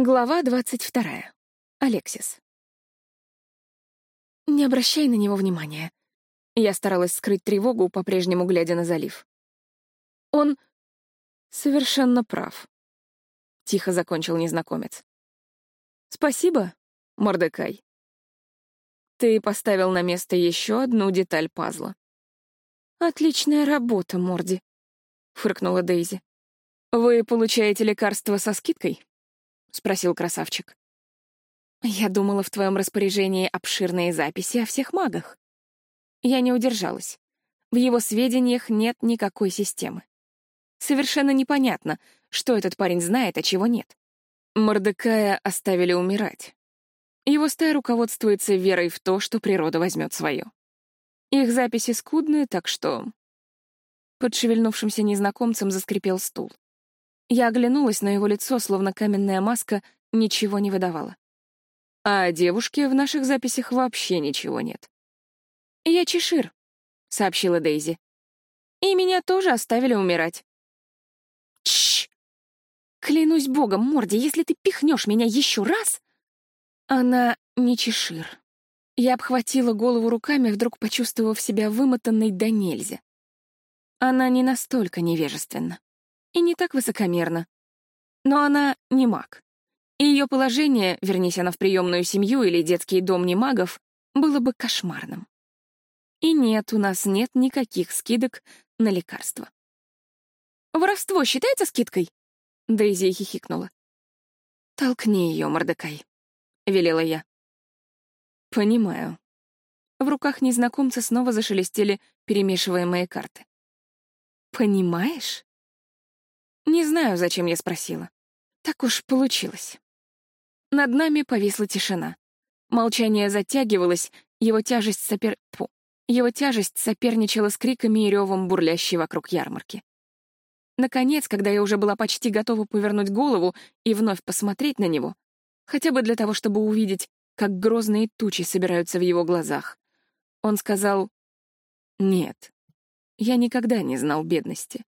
Глава двадцать вторая. Алексис. Не обращай на него внимания. Я старалась скрыть тревогу, по-прежнему глядя на залив. Он совершенно прав. Тихо закончил незнакомец. Спасибо, Мордекай. Ты поставил на место еще одну деталь пазла. Отличная работа, Морди, фыркнула Дейзи. Вы получаете лекарство со скидкой? — спросил красавчик. «Я думала, в твоем распоряжении обширные записи о всех магах». Я не удержалась. В его сведениях нет никакой системы. Совершенно непонятно, что этот парень знает, а чего нет. Мордекая оставили умирать. Его стая руководствуется верой в то, что природа возьмет свое. Их записи скудные, так что... Под шевельнувшимся незнакомцем заскрипел стул. Я оглянулась на его лицо, словно каменная маска ничего не выдавала. А девушке в наших записях вообще ничего нет. «Я Чешир», — сообщила Дейзи. «И меня тоже оставили умирать». Чш! Клянусь богом, Морди, если ты пихнешь меня еще раз... Она не Чешир. Я обхватила голову руками, вдруг почувствовав себя вымотанной до нельзя. Она не настолько невежественна и не так высокомерна. Но она не маг. И ее положение, вернись она в приемную семью или детский дом немагов, было бы кошмарным. И нет, у нас нет никаких скидок на лекарства. «Воровство считается скидкой?» Дейзи хихикнула. «Толкни ее, Мордекай», — велела я. «Понимаю». В руках незнакомца снова зашелестели перемешиваемые карты. «Понимаешь?» Не знаю, зачем я спросила. Так уж получилось. Над нами повисла тишина. Молчание затягивалось, его тяжесть сопер... Фу. Его тяжесть соперничала с криками и ревом бурлящей вокруг ярмарки. Наконец, когда я уже была почти готова повернуть голову и вновь посмотреть на него, хотя бы для того, чтобы увидеть, как грозные тучи собираются в его глазах, он сказал «Нет, я никогда не знал бедности.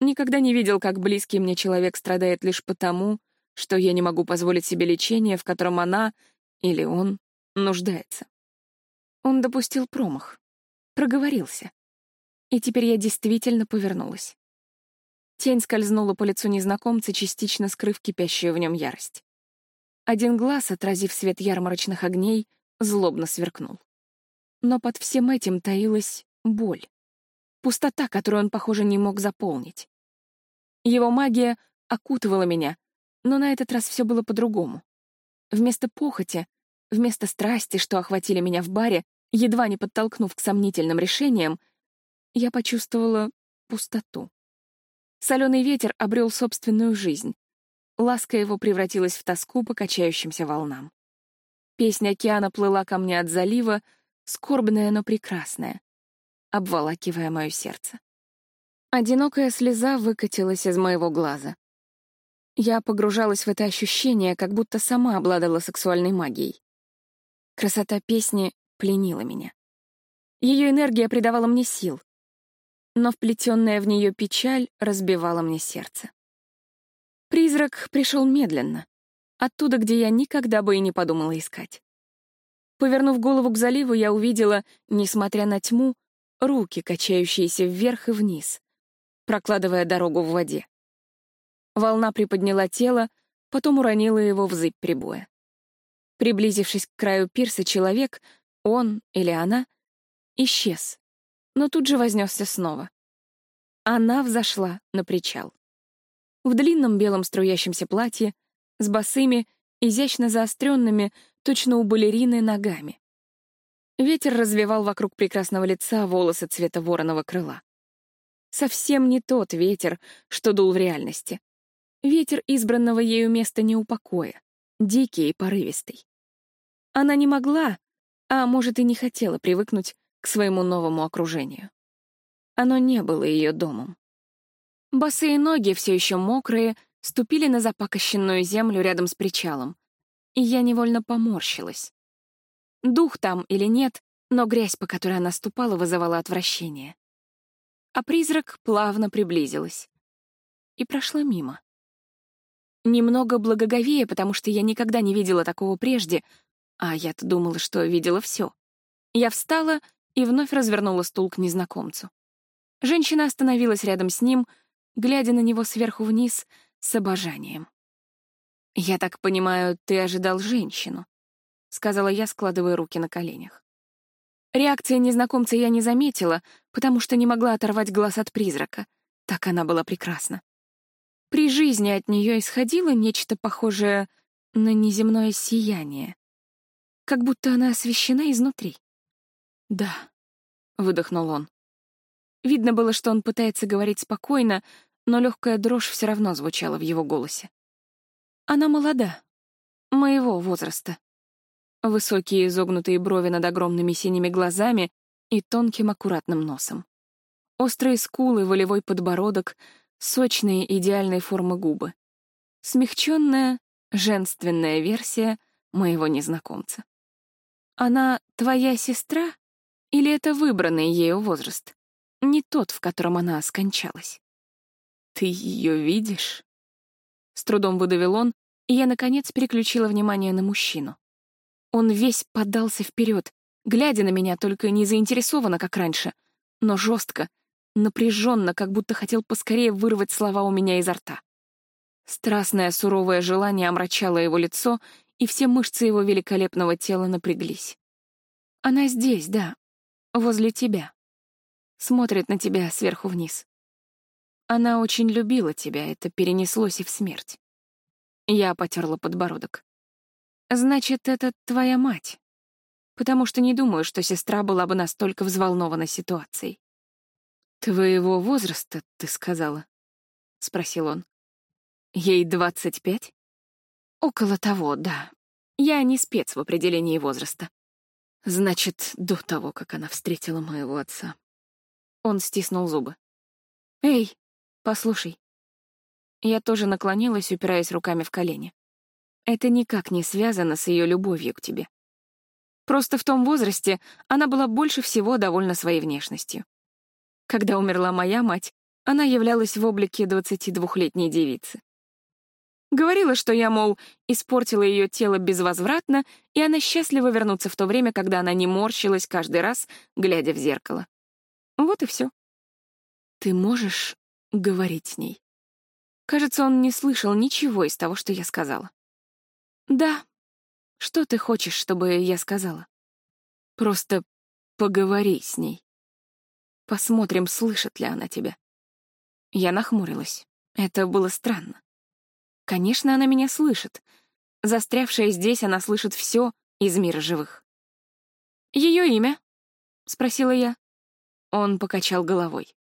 Никогда не видел, как близкий мне человек страдает лишь потому, что я не могу позволить себе лечение, в котором она или он нуждается. Он допустил промах, проговорился. И теперь я действительно повернулась. Тень скользнула по лицу незнакомца, частично скрыв кипящую в нем ярость. Один глаз, отразив свет ярмарочных огней, злобно сверкнул. Но под всем этим таилась боль. Пустота, которую он, похоже, не мог заполнить. Его магия окутывала меня, но на этот раз все было по-другому. Вместо похоти, вместо страсти, что охватили меня в баре, едва не подтолкнув к сомнительным решениям, я почувствовала пустоту. Соленый ветер обрел собственную жизнь. Ласка его превратилась в тоску по качающимся волнам. Песня океана плыла ко мне от залива, скорбная, но прекрасная, обволакивая мое сердце. Одинокая слеза выкатилась из моего глаза. Я погружалась в это ощущение, как будто сама обладала сексуальной магией. Красота песни пленила меня. Ее энергия придавала мне сил, но вплетенная в нее печаль разбивала мне сердце. Призрак пришел медленно, оттуда, где я никогда бы и не подумала искать. Повернув голову к заливу, я увидела, несмотря на тьму, руки, качающиеся вверх и вниз прокладывая дорогу в воде. Волна приподняла тело, потом уронила его в зыбь прибоя. Приблизившись к краю пирса, человек, он или она, исчез, но тут же вознесся снова. Она взошла на причал. В длинном белом струящемся платье, с босыми, изящно заостренными, точно у балерины, ногами. Ветер развивал вокруг прекрасного лица волосы цвета вороного крыла. Совсем не тот ветер, что дул в реальности. Ветер избранного ею места не упокоя, дикий и порывистый. Она не могла, а может и не хотела привыкнуть к своему новому окружению. Оно не было ее домом. Босые ноги, все еще мокрые, ступили на запакощенную землю рядом с причалом, и я невольно поморщилась. Дух там или нет, но грязь, по которой она ступала, вызывала отвращение а призрак плавно приблизилась и прошла мимо. Немного благоговея, потому что я никогда не видела такого прежде, а я-то думала, что видела все. Я встала и вновь развернула стул к незнакомцу. Женщина остановилась рядом с ним, глядя на него сверху вниз с обожанием. «Я так понимаю, ты ожидал женщину», — сказала я, складывая руки на коленях. Реакции незнакомца я не заметила, потому что не могла оторвать глаз от призрака. Так она была прекрасна. При жизни от нее исходило нечто похожее на неземное сияние. Как будто она освещена изнутри. «Да», — выдохнул он. Видно было, что он пытается говорить спокойно, но легкая дрожь все равно звучала в его голосе. Она молода, моего возраста. Высокие изогнутые брови над огромными синими глазами и тонким аккуратным носом. Острые скулы, волевой подбородок, сочные идеальной формы губы. Смягченная, женственная версия моего незнакомца. Она твоя сестра или это выбранный ею возраст? Не тот, в котором она скончалась. Ты ее видишь? С трудом выдавил он, и я, наконец, переключила внимание на мужчину. Он весь подался вперед, глядя на меня только не заинтересованно, как раньше, но жестко, напряженно, как будто хотел поскорее вырвать слова у меня изо рта. Страстное суровое желание омрачало его лицо, и все мышцы его великолепного тела напряглись. Она здесь, да, возле тебя. Смотрит на тебя сверху вниз. Она очень любила тебя, это перенеслось и в смерть. Я потерла подбородок. Значит, это твоя мать. Потому что не думаю, что сестра была бы настолько взволнована ситуацией. «Твоего возраста, ты сказала?» — спросил он. «Ей двадцать пять?» «Около того, да. Я не спец в определении возраста. Значит, до того, как она встретила моего отца. Он стиснул зубы. «Эй, послушай». Я тоже наклонилась, упираясь руками в колени. Это никак не связано с ее любовью к тебе. Просто в том возрасте она была больше всего довольна своей внешностью. Когда умерла моя мать, она являлась в облике 22-летней девицы. Говорила, что я, мол, испортила ее тело безвозвратно, и она счастлива вернуться в то время, когда она не морщилась каждый раз, глядя в зеркало. Вот и все. Ты можешь говорить с ней? Кажется, он не слышал ничего из того, что я сказала. Да. Что ты хочешь, чтобы я сказала? Просто поговори с ней. Посмотрим, слышит ли она тебя. Я нахмурилась. Это было странно. Конечно, она меня слышит. Застрявшая здесь, она слышит все из мира живых. Ее имя? спросила я. Он покачал головой.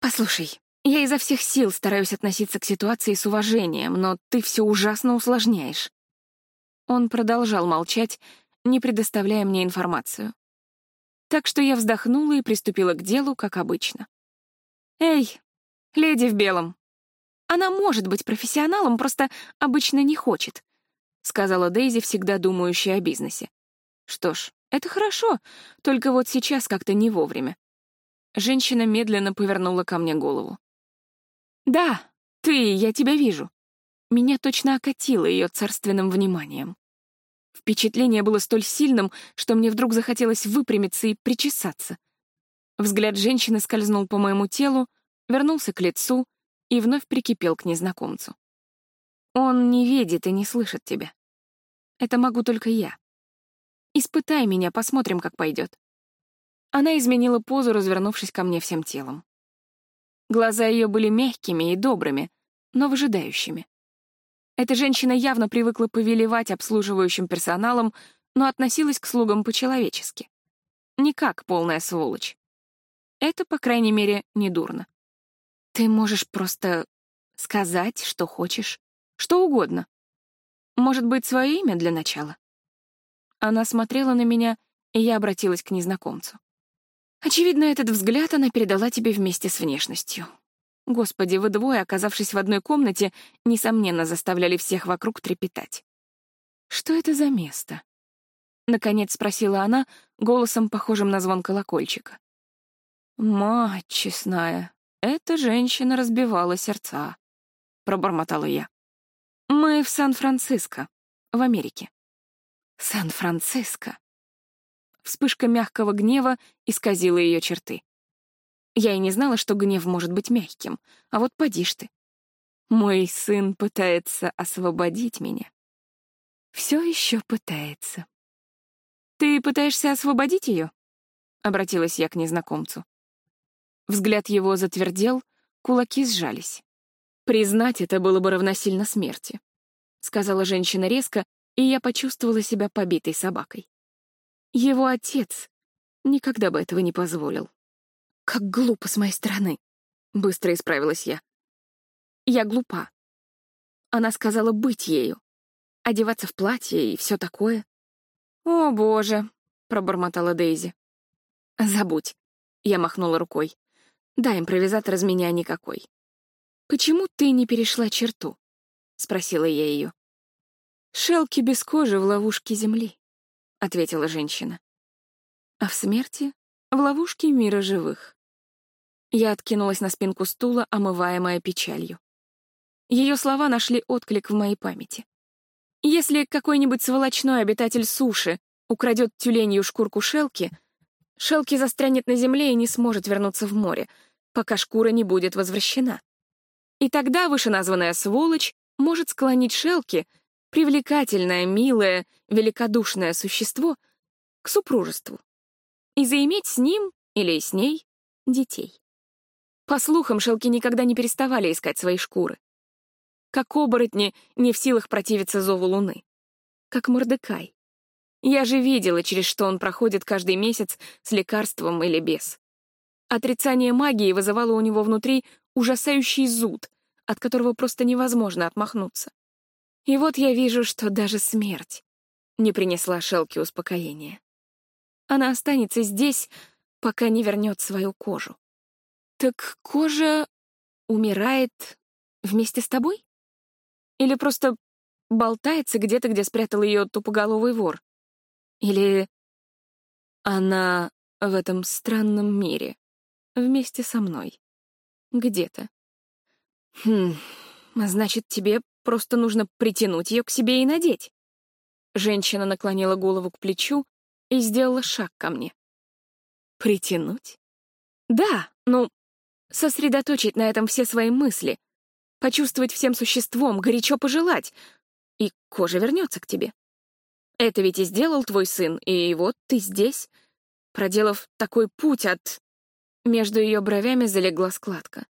Послушай, я изо всех сил стараюсь относиться к ситуации с уважением, но ты все ужасно усложняешь. Он продолжал молчать, не предоставляя мне информацию. Так что я вздохнула и приступила к делу, как обычно. «Эй, леди в белом, она может быть профессионалом, просто обычно не хочет», — сказала Дейзи, всегда думающая о бизнесе. «Что ж, это хорошо, только вот сейчас как-то не вовремя». Женщина медленно повернула ко мне голову. «Да, ты, я тебя вижу». Меня точно окатило ее царственным вниманием. Впечатление было столь сильным, что мне вдруг захотелось выпрямиться и причесаться. Взгляд женщины скользнул по моему телу, вернулся к лицу, и вновь прикипел к незнакомцу. Он не видит и не слышит тебя. Это могу только я. Испытай меня, посмотрим, как пойдет. Она изменила позу, развернувшись ко мне всем телом. Глаза ее были мягкими и добрыми, но выжидающими. Эта женщина явно привыкла повелевать обслуживающим персоналом, но относилась к слугам по-человечески. Не как полная сволочь. Это, по крайней мере, не дурно. Ты можешь просто сказать, что хочешь, что угодно. Может быть, свое имя для начала? Она смотрела на меня, и я обратилась к незнакомцу. Очевидно, этот взгляд она передала тебе вместе с внешностью. Господи, вы двое, оказавшись в одной комнате, несомненно заставляли всех вокруг трепетать. Что это за место? Наконец спросила она, голосом, похожим на звон колокольчика. «Мать честная, эта женщина разбивала сердца», — пробормотала я. Мы в Сан-Франциско, в Америке. Сан-Франциско. Вспышка мягкого гнева исказила ее черты. Я и не знала, что гнев может быть мягким, а вот поди ж ты. Мой сын пытается освободить меня. Все еще пытается. «Ты пытаешься освободить ее?» — обратилась я к незнакомцу. Взгляд его затвердел, кулаки сжались. «Признать это было бы равносильно смерти», — сказала женщина резко, и я почувствовала себя побитой собакой. Его отец никогда бы этого не позволил. «Как глупо с моей стороны», — быстро исправилась я. «Я глупа. Она сказала быть ею, одеваться в платье и все такое». «О, боже», — пробормотала Дейзи. «Забудь», — я махнула рукой. «Да, импровизатор из меня никакой». «Почему ты не перешла черту?» — спросила я ее. «Шелки без кожи в ловушке земли», — ответила женщина. «А в смерти — в ловушке мира живых». Я откинулась на спинку стула, омываемая печалью. Ее слова нашли отклик в моей памяти. Если какой-нибудь сволочной обитатель суши украдет тюленью шкурку шелки, шелки застрянет на земле и не сможет вернуться в море, пока шкура не будет возвращена. И тогда вышеназванная сволочь может склонить Шелки, привлекательное, милое, великодушное существо, к супружеству и заиметь с ним или с ней детей. По слухам, Шелки никогда не переставали искать свои шкуры. Как оборотни не в силах противиться зову луны. Как Мордекай. Я же видела, через что он проходит каждый месяц с лекарством или без. Отрицание магии вызывало у него внутри ужасающий зуд, от которого просто невозможно отмахнуться. И вот я вижу, что даже смерть не принесла Шелке успокоения. Она останется здесь, пока не вернет свою кожу. Так кожа умирает вместе с тобой? Или просто болтается где-то, где спрятал ее тупоголовый вор? Или она в этом странном мире вместе со мной? Где-то. Хм, значит, тебе просто нужно притянуть ее к себе и надеть. Женщина наклонила голову к плечу и сделала шаг ко мне. Притянуть? Да, ну, сосредоточить на этом все свои мысли, почувствовать всем существом, горячо пожелать, и кожа вернется к тебе. Это ведь и сделал твой сын, и вот ты здесь, проделав такой путь от... Между ее бровями залегла складка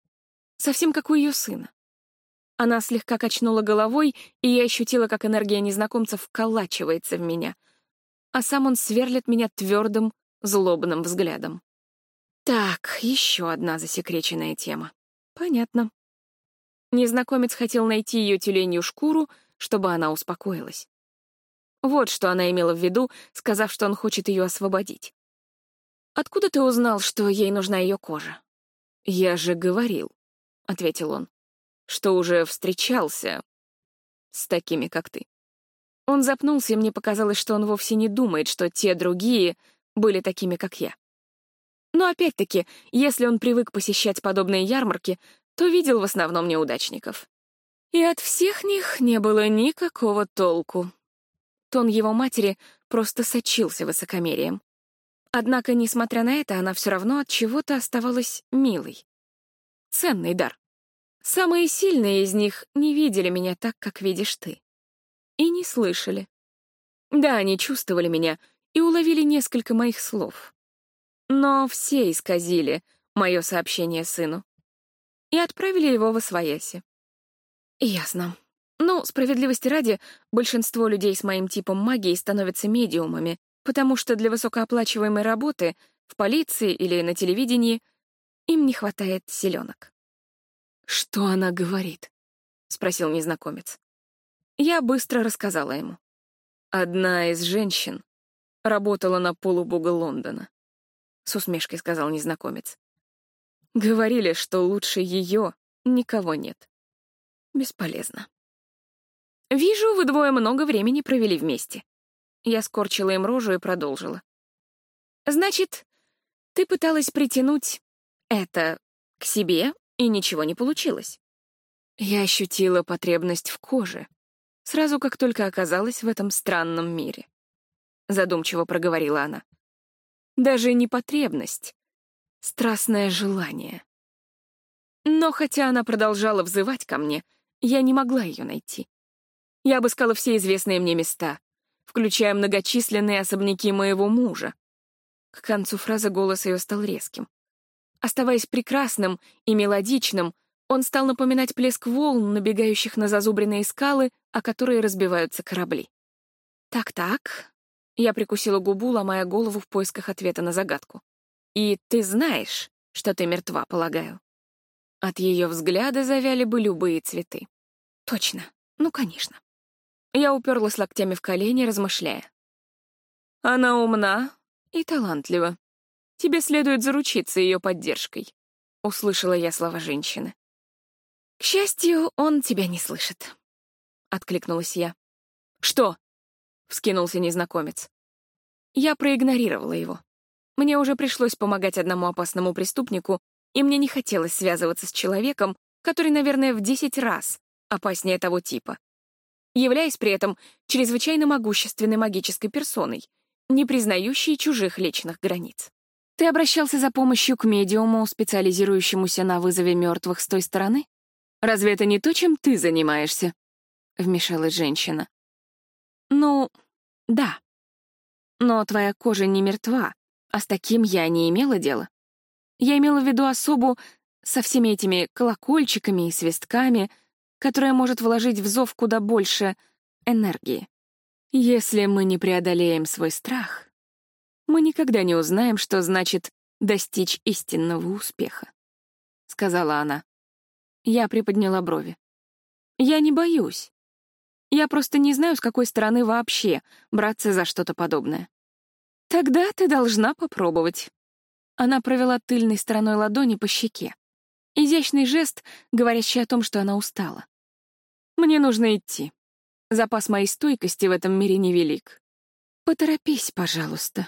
совсем как у ее сына. Она слегка качнула головой, и я ощутила, как энергия незнакомца вколачивается в меня, а сам он сверлит меня твердым, злобным взглядом. Так, еще одна засекреченная тема. Понятно. Незнакомец хотел найти ее тюленью шкуру, чтобы она успокоилась. Вот что она имела в виду, сказав, что он хочет ее освободить. «Откуда ты узнал, что ей нужна ее кожа?» «Я же говорил. — ответил он, — что уже встречался с такими, как ты. Он запнулся, и мне показалось, что он вовсе не думает, что те другие были такими, как я. Но опять-таки, если он привык посещать подобные ярмарки, то видел в основном неудачников. И от всех них не было никакого толку. Тон его матери просто сочился высокомерием. Однако, несмотря на это, она все равно от чего-то оставалась милой. Ценный дар. Самые сильные из них не видели меня так, как видишь ты. И не слышали. Да, они чувствовали меня и уловили несколько моих слов. Но все исказили мое сообщение сыну и отправили его в Освояси. Ясно. Ну, справедливости ради, большинство людей с моим типом магии становятся медиумами, потому что для высокооплачиваемой работы в полиции или на телевидении им не хватает селенок. «Что она говорит?» — спросил незнакомец. Я быстро рассказала ему. Одна из женщин работала на полубога Лондона. С усмешкой сказал незнакомец. Говорили, что лучше ее никого нет. Бесполезно. «Вижу, вы двое много времени провели вместе». Я скорчила им рожу и продолжила. «Значит, ты пыталась притянуть это к себе, и ничего не получилось. Я ощутила потребность в коже, сразу как только оказалась в этом странном мире. Задумчиво проговорила она. Даже не потребность, страстное желание. Но хотя она продолжала взывать ко мне, я не могла ее найти. Я обыскала все известные мне места, включая многочисленные особняки моего мужа. К концу фразы голос ее стал резким. Оставаясь прекрасным и мелодичным, он стал напоминать плеск волн, набегающих на зазубренные скалы, о которые разбиваются корабли. «Так-так», — я прикусила губу, ломая голову в поисках ответа на загадку. «И ты знаешь, что ты мертва, полагаю?» От ее взгляда завяли бы любые цветы. «Точно, ну, конечно». Я уперлась локтями в колени, размышляя. «Она умна и талантлива. Тебе следует заручиться ее поддержкой», — услышала я слова женщины. «К счастью, он тебя не слышит», — откликнулась я. «Что?» — вскинулся незнакомец. Я проигнорировала его. Мне уже пришлось помогать одному опасному преступнику, и мне не хотелось связываться с человеком, который, наверное, в десять раз опаснее того типа, являясь при этом чрезвычайно могущественной магической персоной, не признающей чужих личных границ. Ты обращался за помощью к медиуму, специализирующемуся на вызове мертвых с той стороны? Разве это не то, чем ты занимаешься?» — вмешалась женщина. «Ну, да. Но твоя кожа не мертва, а с таким я не имела дела. Я имела в виду особу со всеми этими колокольчиками и свистками, которая может вложить в зов куда больше энергии. Если мы не преодолеем свой страх, мы никогда не узнаем, что значит достичь истинного успеха», — сказала она. Я приподняла брови. Я не боюсь. Я просто не знаю, с какой стороны вообще браться за что-то подобное. Тогда ты должна попробовать. Она провела тыльной стороной ладони по щеке. Изящный жест, говорящий о том, что она устала. Мне нужно идти. Запас моей стойкости в этом мире невелик. Поторопись, пожалуйста.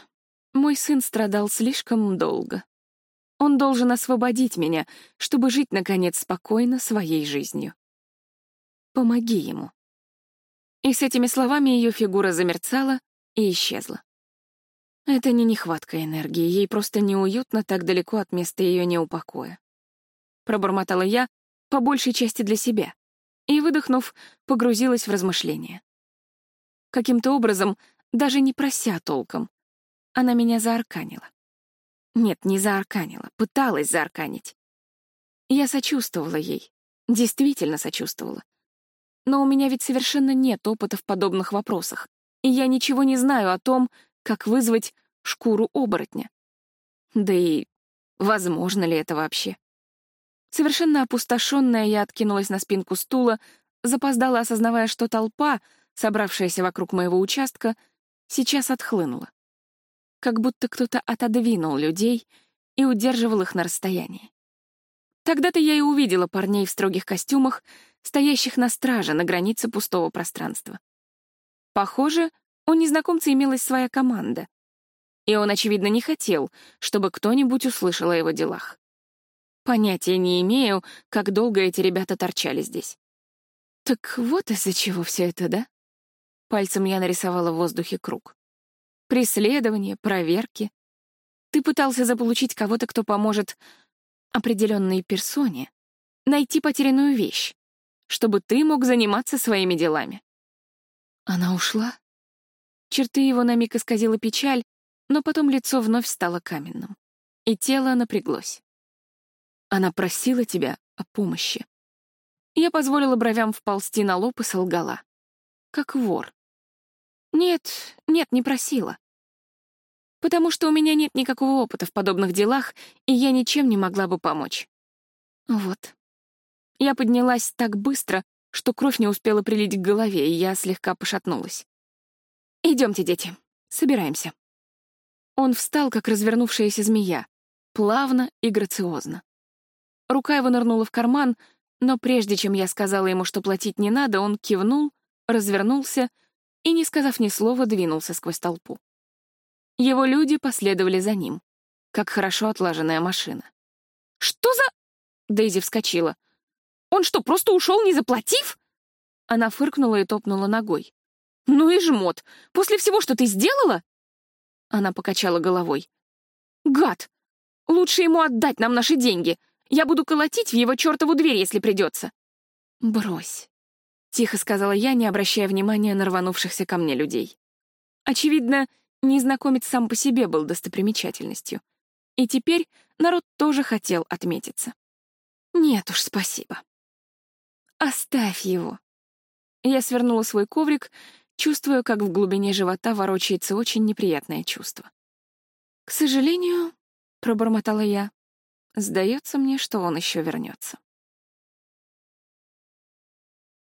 Мой сын страдал слишком долго. Он должен освободить меня, чтобы жить, наконец, спокойно своей жизнью. Помоги ему. И с этими словами ее фигура замерцала и исчезла. Это не нехватка энергии, ей просто неуютно так далеко от места ее неупокоя. Пробормотала я, по большей части для себя, и, выдохнув, погрузилась в размышления. Каким-то образом, даже не прося толком, она меня заарканила. Нет, не заарканила, пыталась заарканить. Я сочувствовала ей, действительно сочувствовала. Но у меня ведь совершенно нет опыта в подобных вопросах, и я ничего не знаю о том, как вызвать шкуру оборотня. Да и возможно ли это вообще? Совершенно опустошенная, я откинулась на спинку стула, запоздала, осознавая, что толпа, собравшаяся вокруг моего участка, сейчас отхлынула как будто кто-то отодвинул людей и удерживал их на расстоянии. Тогда-то я и увидела парней в строгих костюмах, стоящих на страже на границе пустого пространства. Похоже, у незнакомца имелась своя команда, и он, очевидно, не хотел, чтобы кто-нибудь услышал о его делах. Понятия не имею, как долго эти ребята торчали здесь. Так вот из-за чего все это, да? Пальцем я нарисовала в воздухе круг. Преследование, проверки. Ты пытался заполучить кого-то, кто поможет определенной персоне найти потерянную вещь, чтобы ты мог заниматься своими делами. Она ушла? Черты его на миг исказила печаль, но потом лицо вновь стало каменным, и тело напряглось. Она просила тебя о помощи. Я позволила бровям вползти на лоб и солгала. Как вор, нет, нет, не просила. Потому что у меня нет никакого опыта в подобных делах, и я ничем не могла бы помочь. Вот. Я поднялась так быстро, что кровь не успела прилить к голове, и я слегка пошатнулась. Идемте, дети, собираемся. Он встал, как развернувшаяся змея, плавно и грациозно. Рука его нырнула в карман, но прежде чем я сказала ему, что платить не надо, он кивнул, развернулся — и, не сказав ни слова, двинулся сквозь толпу. Его люди последовали за ним, как хорошо отлаженная машина. «Что за...» — Дейзи вскочила. «Он что, просто ушел, не заплатив?» Она фыркнула и топнула ногой. «Ну и жмот! После всего, что ты сделала?» Она покачала головой. «Гад! Лучше ему отдать нам наши деньги. Я буду колотить в его чертову дверь, если придется». «Брось», — тихо сказала я, не обращая внимания на рванувшихся ко мне людей. Очевидно, незнакомец сам по себе был достопримечательностью. И теперь народ тоже хотел отметиться. Нет уж, спасибо. Оставь его. Я свернула свой коврик, чувствуя, как в глубине живота ворочается очень неприятное чувство. «К сожалению», — пробормотала я, — «сдается мне, что он еще вернется».